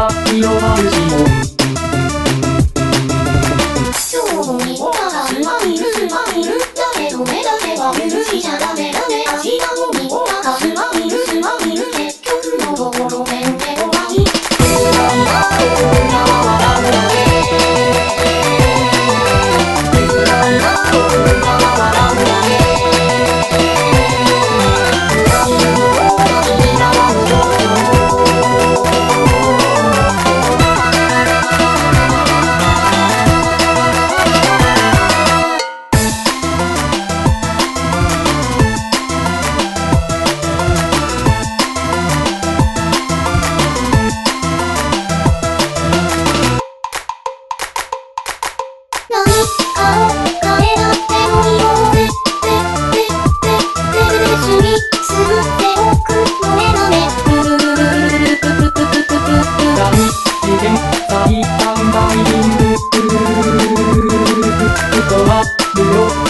la Piloma es You.